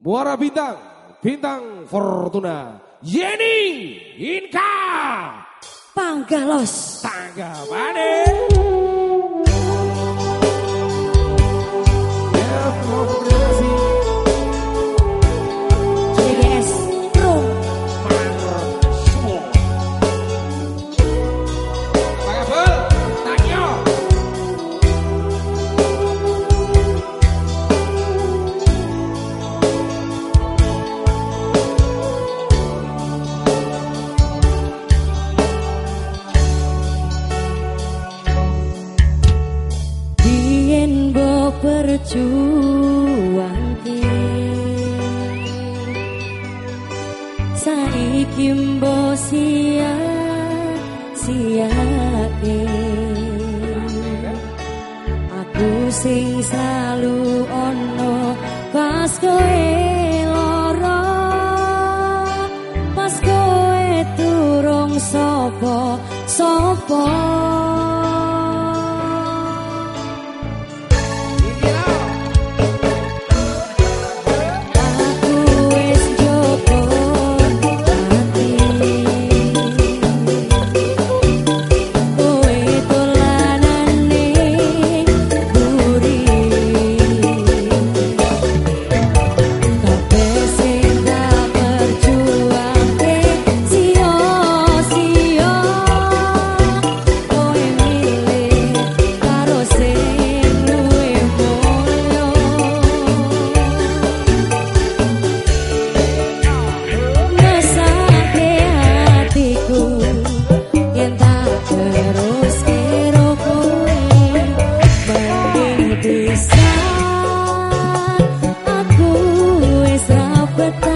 Muara Bintang, Bintang Fortuna, Yeni Inka, Panggalos, Tanggapane. Berjuang saiki mbo sia sia aku sing selalu ono pas kowe lara. Pas kowe turung sapa sapa berpegang